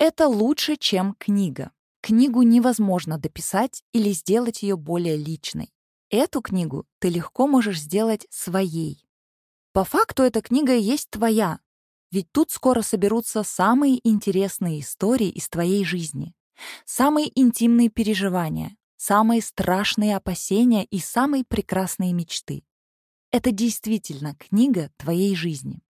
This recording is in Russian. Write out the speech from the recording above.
Это лучше, чем книга. Книгу невозможно дописать или сделать ее более личной. Эту книгу ты легко можешь сделать своей. По факту эта книга есть твоя, ведь тут скоро соберутся самые интересные истории из твоей жизни, самые интимные переживания, самые страшные опасения и самые прекрасные мечты. Это действительно книга твоей жизни.